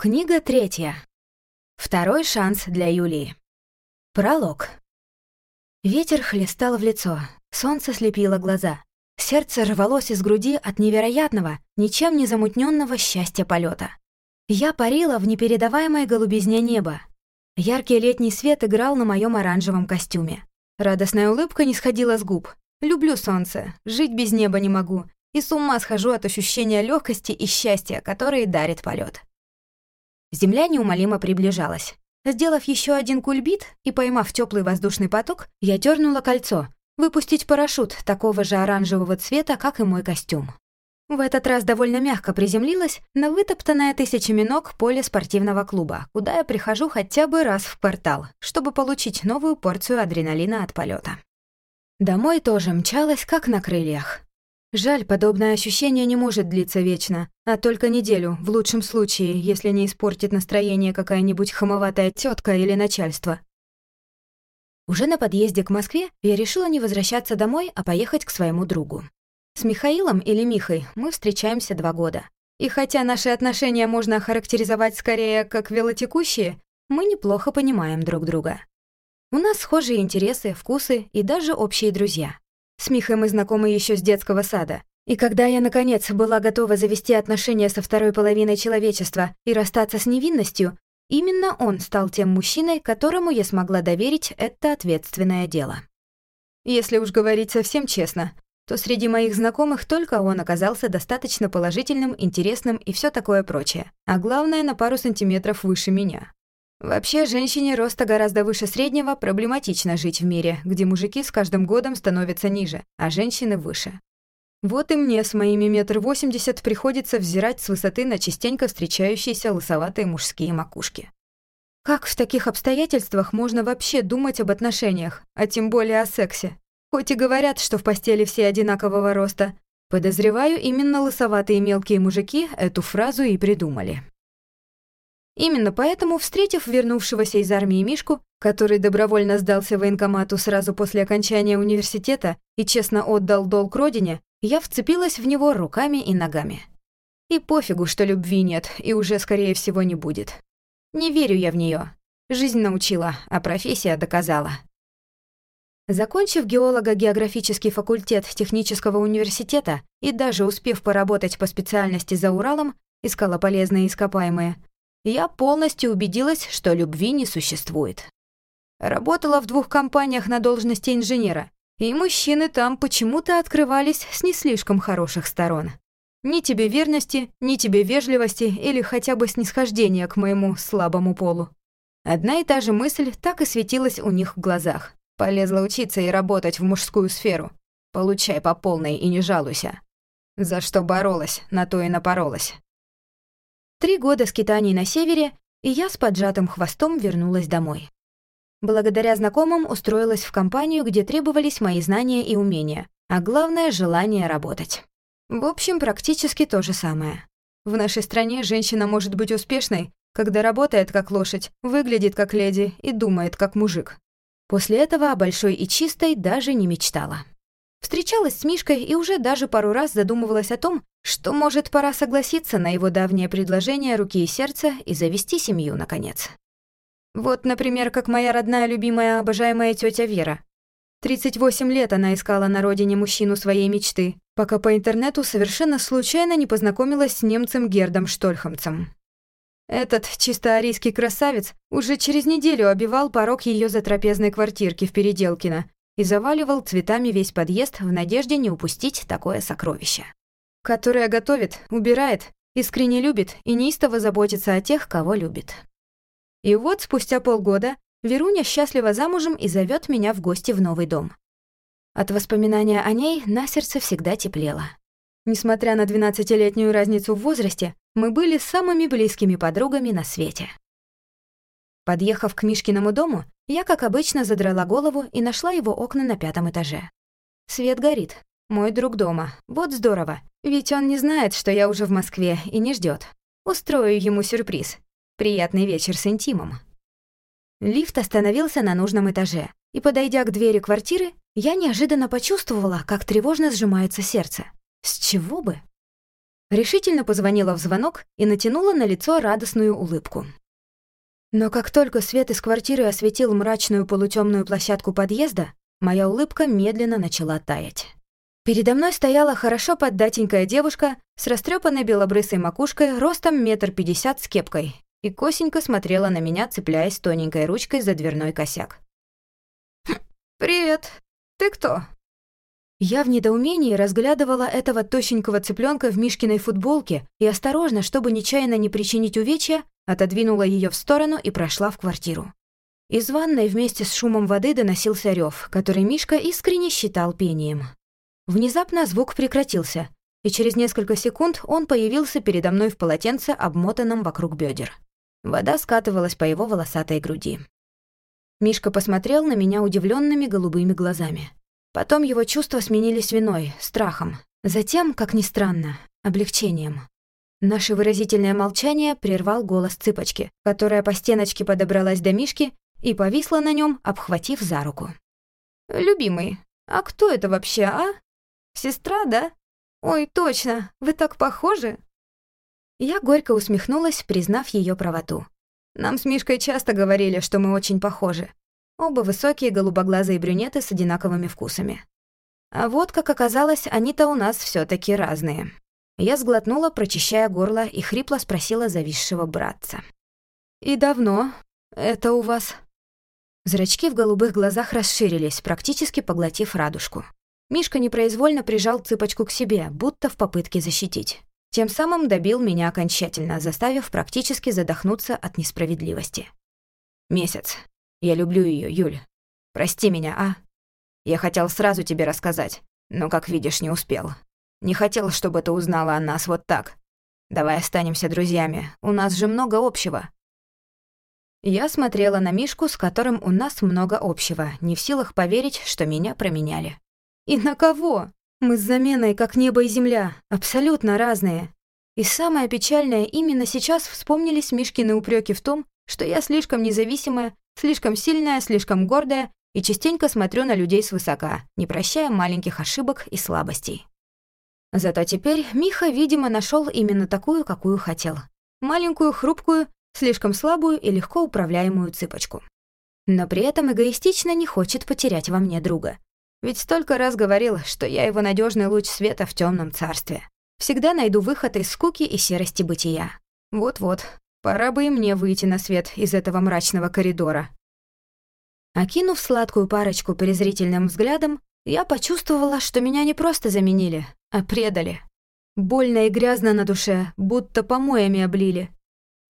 Книга третья. Второй шанс для Юлии. Пролог. Ветер хлестал в лицо, солнце слепило глаза. Сердце рвалось из груди от невероятного, ничем не замутненного счастья полета. Я парила в непередаваемой голубизне неба. Яркий летний свет играл на моем оранжевом костюме. Радостная улыбка не сходила с губ. Люблю солнце, жить без неба не могу, и с ума схожу от ощущения легкости и счастья, которые дарит полет. Земля неумолимо приближалась. Сделав еще один кульбит и поймав теплый воздушный поток, я дернула кольцо, выпустить парашют такого же оранжевого цвета, как и мой костюм. В этот раз довольно мягко приземлилась на вытоптанное тысячами ног поле спортивного клуба, куда я прихожу хотя бы раз в квартал, чтобы получить новую порцию адреналина от полета. Домой тоже мчалась, как на крыльях. Жаль, подобное ощущение не может длиться вечно, а только неделю, в лучшем случае, если не испортит настроение какая-нибудь хамоватая тетка или начальство. Уже на подъезде к Москве я решила не возвращаться домой, а поехать к своему другу. С Михаилом или Михой мы встречаемся два года. И хотя наши отношения можно охарактеризовать скорее как велотекущие, мы неплохо понимаем друг друга. У нас схожие интересы, вкусы и даже общие друзья. С Михой мы знакомы еще с детского сада. И когда я, наконец, была готова завести отношения со второй половиной человечества и расстаться с невинностью, именно он стал тем мужчиной, которому я смогла доверить это ответственное дело. Если уж говорить совсем честно, то среди моих знакомых только он оказался достаточно положительным, интересным и все такое прочее. А главное, на пару сантиметров выше меня. Вообще, женщине роста гораздо выше среднего проблематично жить в мире, где мужики с каждым годом становятся ниже, а женщины выше. Вот и мне с моими метр восемьдесят приходится взирать с высоты на частенько встречающиеся лысоватые мужские макушки. Как в таких обстоятельствах можно вообще думать об отношениях, а тем более о сексе? Хоть и говорят, что в постели все одинакового роста, подозреваю, именно лысоватые мелкие мужики эту фразу и придумали. Именно поэтому, встретив вернувшегося из армии Мишку, который добровольно сдался военкомату сразу после окончания университета и честно отдал долг родине, я вцепилась в него руками и ногами. И пофигу, что любви нет и уже, скорее всего, не будет. Не верю я в нее. Жизнь научила, а профессия доказала. Закончив геолого-географический факультет технического университета и даже успев поработать по специальности за Уралом, искала полезные ископаемые, я полностью убедилась, что любви не существует. Работала в двух компаниях на должности инженера, и мужчины там почему-то открывались с не слишком хороших сторон. Ни тебе верности, ни тебе вежливости или хотя бы снисхождения к моему слабому полу. Одна и та же мысль так и светилась у них в глазах. Полезла учиться и работать в мужскую сферу. Получай по полной и не жалуйся. За что боролась, на то и напоролась. Три года скитаний на севере, и я с поджатым хвостом вернулась домой. Благодаря знакомым устроилась в компанию, где требовались мои знания и умения, а главное — желание работать. В общем, практически то же самое. В нашей стране женщина может быть успешной, когда работает как лошадь, выглядит как леди и думает как мужик. После этого о большой и чистой даже не мечтала. Встречалась с Мишкой и уже даже пару раз задумывалась о том, что, может, пора согласиться на его давнее предложение руки и сердца и завести семью, наконец. Вот, например, как моя родная, любимая, обожаемая тетя Вера. 38 лет она искала на родине мужчину своей мечты, пока по интернету совершенно случайно не познакомилась с немцем Гердом Штольхамцем. Этот чисто арийский красавец уже через неделю обивал порог ее затрапезной квартирки в Переделкино и заваливал цветами весь подъезд в надежде не упустить такое сокровище которая готовит, убирает, искренне любит и неистово заботится о тех, кого любит. И вот спустя полгода Веруня счастлива замужем и зовет меня в гости в новый дом. От воспоминания о ней на сердце всегда теплело. Несмотря на 12-летнюю разницу в возрасте, мы были самыми близкими подругами на свете. Подъехав к Мишкиному дому, я, как обычно, задрала голову и нашла его окна на пятом этаже. Свет горит. Мой друг дома. Вот здорово. Ведь он не знает, что я уже в Москве и не ждет. Устрою ему сюрприз. Приятный вечер с интимом. Лифт остановился на нужном этаже, и, подойдя к двери квартиры, я неожиданно почувствовала, как тревожно сжимается сердце. С чего бы? Решительно позвонила в звонок и натянула на лицо радостную улыбку. Но как только свет из квартиры осветил мрачную полутемную площадку подъезда, моя улыбка медленно начала таять. Передо мной стояла хорошо поддатенькая девушка с растрепанной белобрысой макушкой, ростом метр пятьдесят с кепкой, и косенько смотрела на меня, цепляясь тоненькой ручкой за дверной косяк. «Хм, «Привет. Ты кто?» Я в недоумении разглядывала этого тощенького цыпленка в Мишкиной футболке и осторожно, чтобы нечаянно не причинить увечья, отодвинула ее в сторону и прошла в квартиру. Из ванной вместе с шумом воды доносился рев, который Мишка искренне считал пением. Внезапно звук прекратился, и через несколько секунд он появился передо мной в полотенце, обмотанном вокруг бедер. Вода скатывалась по его волосатой груди. Мишка посмотрел на меня удивленными голубыми глазами. Потом его чувства сменились виной, страхом. Затем, как ни странно, облегчением. Наше выразительное молчание прервал голос цыпочки, которая по стеночке подобралась до Мишки и повисла на нем, обхватив за руку. «Любимый, а кто это вообще, а? Сестра, да? Ой, точно, вы так похожи!» Я горько усмехнулась, признав ее правоту. Нам с Мишкой часто говорили, что мы очень похожи. Оба высокие голубоглазые брюнеты с одинаковыми вкусами. А вот, как оказалось, они-то у нас все таки разные. Я сглотнула, прочищая горло, и хрипло спросила зависшего братца. «И давно это у вас?» Зрачки в голубых глазах расширились, практически поглотив радужку. Мишка непроизвольно прижал цыпочку к себе, будто в попытке защитить. Тем самым добил меня окончательно, заставив практически задохнуться от несправедливости. «Месяц. Я люблю ее, Юль. Прости меня, а? Я хотел сразу тебе рассказать, но, как видишь, не успел. Не хотел, чтобы ты узнала о нас вот так. Давай останемся друзьями, у нас же много общего». Я смотрела на Мишку, с которым у нас много общего, не в силах поверить, что меня променяли. «И на кого? Мы с заменой, как небо и земля, абсолютно разные. И самое печальное, именно сейчас вспомнились Мишкины упреки в том, что я слишком независимая Слишком сильная, слишком гордая и частенько смотрю на людей свысока, не прощая маленьких ошибок и слабостей. Зато теперь Миха, видимо, нашел именно такую, какую хотел. Маленькую, хрупкую, слишком слабую и легко управляемую цыпочку. Но при этом эгоистично не хочет потерять во мне друга. Ведь столько раз говорил, что я его надежный луч света в темном царстве. Всегда найду выход из скуки и серости бытия. Вот-вот, Пора бы и мне выйти на свет из этого мрачного коридора. Окинув сладкую парочку презрительным взглядом, я почувствовала, что меня не просто заменили, а предали. Больно и грязно на душе, будто помоями облили.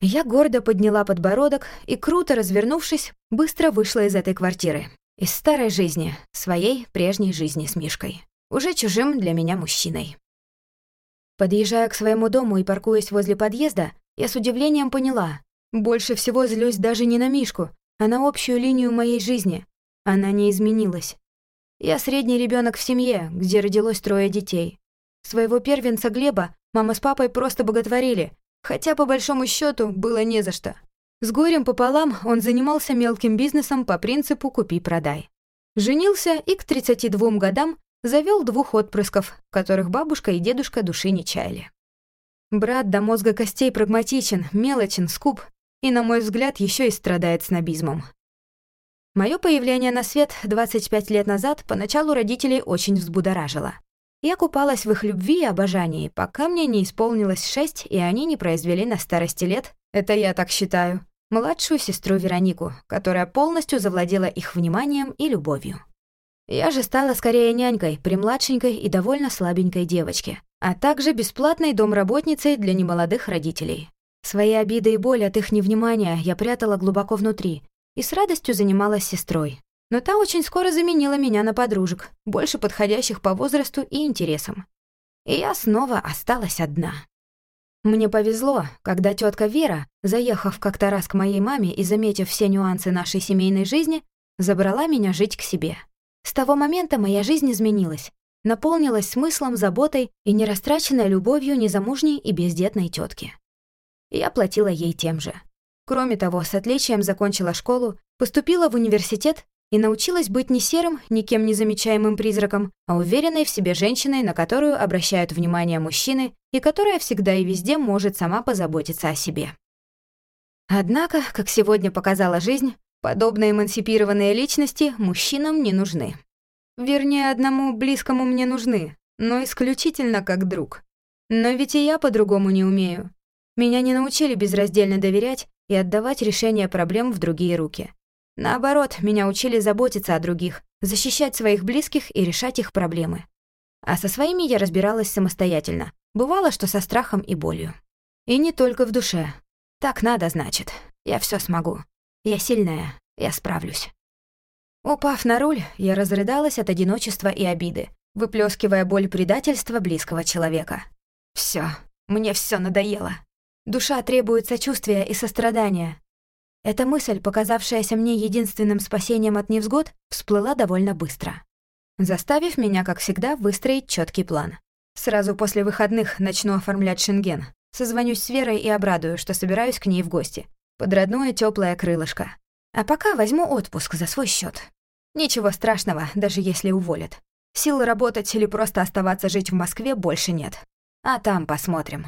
Я гордо подняла подбородок и, круто развернувшись, быстро вышла из этой квартиры. Из старой жизни, своей прежней жизни с Мишкой. Уже чужим для меня мужчиной. Подъезжая к своему дому и паркуясь возле подъезда, я с удивлением поняла. Больше всего злюсь даже не на Мишку, а на общую линию моей жизни. Она не изменилась. Я средний ребенок в семье, где родилось трое детей. Своего первенца Глеба мама с папой просто боготворили, хотя по большому счету было не за что. С горем пополам он занимался мелким бизнесом по принципу «купи-продай». Женился и к 32 годам завел двух отпрысков, которых бабушка и дедушка души не чаяли. Брат до мозга костей прагматичен, мелочен, скуп и, на мой взгляд, еще и страдает снобизмом. Мое появление на свет 25 лет назад поначалу родителей очень взбудоражило. Я купалась в их любви и обожании, пока мне не исполнилось шесть, и они не произвели на старости лет, это я так считаю, младшую сестру Веронику, которая полностью завладела их вниманием и любовью. Я же стала скорее нянькой при младшенькой и довольно слабенькой девочке, а также бесплатной домработницей для немолодых родителей. Свои обиды и боль от их невнимания я прятала глубоко внутри и с радостью занималась сестрой. Но та очень скоро заменила меня на подружек, больше подходящих по возрасту и интересам. И я снова осталась одна. Мне повезло, когда тетка Вера, заехав как-то раз к моей маме и заметив все нюансы нашей семейной жизни, забрала меня жить к себе. С того момента моя жизнь изменилась, наполнилась смыслом, заботой и нерастраченной любовью незамужней и бездетной тетки. Я платила ей тем же. Кроме того, с отличием закончила школу, поступила в университет и научилась быть не серым, никем не замечаемым призраком, а уверенной в себе женщиной, на которую обращают внимание мужчины и которая всегда и везде может сама позаботиться о себе. Однако, как сегодня показала жизнь, подобные эмансипированные личности мужчинам не нужны. Вернее, одному близкому мне нужны, но исключительно как друг. Но ведь и я по-другому не умею. Меня не научили безраздельно доверять и отдавать решения проблем в другие руки. Наоборот, меня учили заботиться о других, защищать своих близких и решать их проблемы. А со своими я разбиралась самостоятельно. Бывало, что со страхом и болью. И не только в душе. Так надо, значит. Я все смогу. Я сильная, я справлюсь. Упав на руль, я разрыдалась от одиночества и обиды, выплескивая боль предательства близкого человека. Все, мне все надоело. Душа требует сочувствия и сострадания, эта мысль, показавшаяся мне единственным спасением от невзгод, всплыла довольно быстро, заставив меня, как всегда, выстроить четкий план. Сразу после выходных начну оформлять шенген. Созвонюсь с Верой и обрадую, что собираюсь к ней в гости. Под родное тёплое крылышко. А пока возьму отпуск за свой счет. Ничего страшного, даже если уволят. Сил работать или просто оставаться жить в Москве больше нет. А там посмотрим.